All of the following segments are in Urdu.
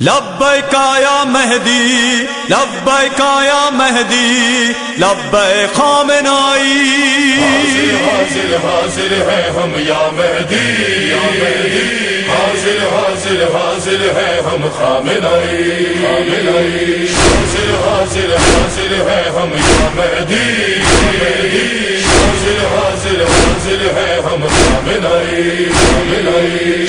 لبیک یا مہدی، لبیک یا مہدی، لبیک خامنائی حاضر حاضر ہے ہم یا مہدی۔ یا مہدی۔ حاضر حاضر حاضر ہے ہم خامنائی خامنائی حاضر حاضر حاضر ہے ہم یا مہدی۔ یا مہدی۔ حاضر حاضر حاضر ہے ہم خامنائی خامنائی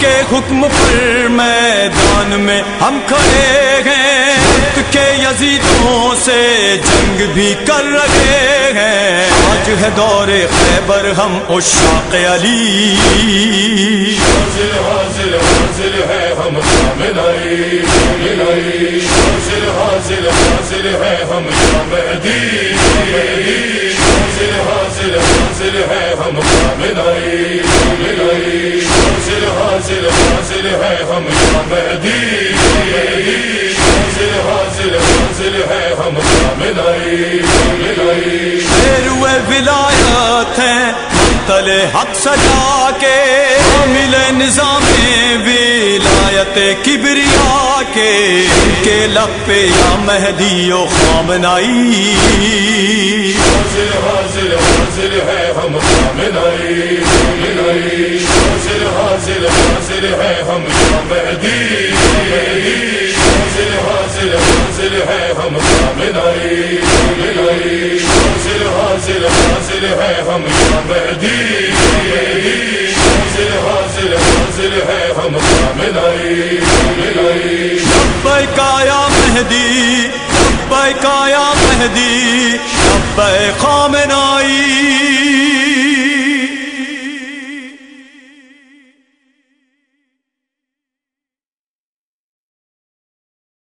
کے حکم پر میدان میں ہم کھڑے ہیں۔ وقت کے یزیدوں سے جنگ بھی کر رہے ہیں۔ آج ہے دور خیبر ہم اشاق علی۔ حاضر حاضر حاضر ہے ہم خامنائی خامنائی حاضر ہے ہم ہے ہم حاضر حاضر ہے ہم مہدی حاضر حاضر حاضر ہے ہم خامنائی خامنائی روئے ولایت ہیں تل حق سجا کے مل نظام ولایت کبریا کے کے لب پہ یا مہدی و خامنائی حاضر حاضر حاضر ہے ہم خامنائی خامنائی حاضر حاضر ہے، ہم مہدی یا مہدی، حاضر حاضر حاضر ہے، ہم خامنائی خامنائی حاضر حاضر حاضر ہے، ہم مہدی یا مہدی، حاضر حاضر حاضر ہے، ہم خامنائی خامنائی مہدی لبیک مہدی لبیک خامنائی۔